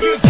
Party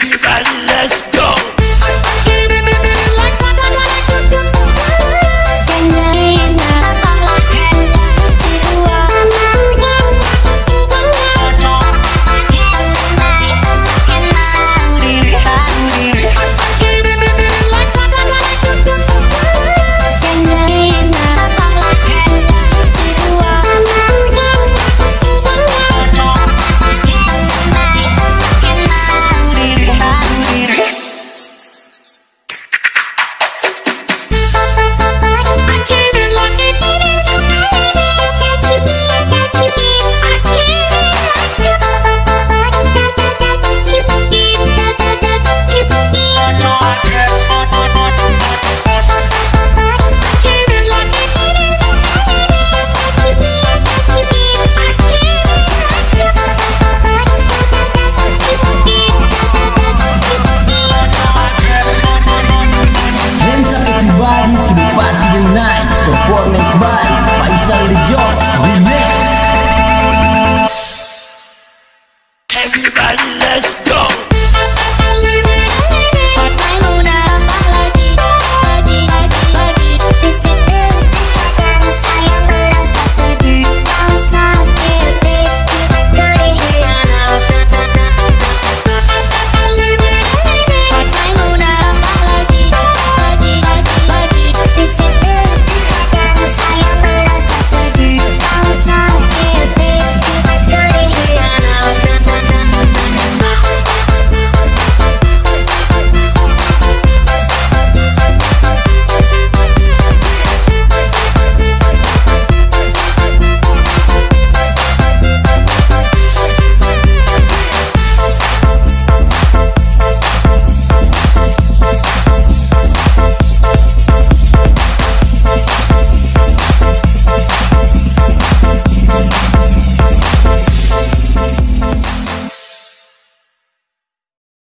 Thank you. Faisal the Jocks.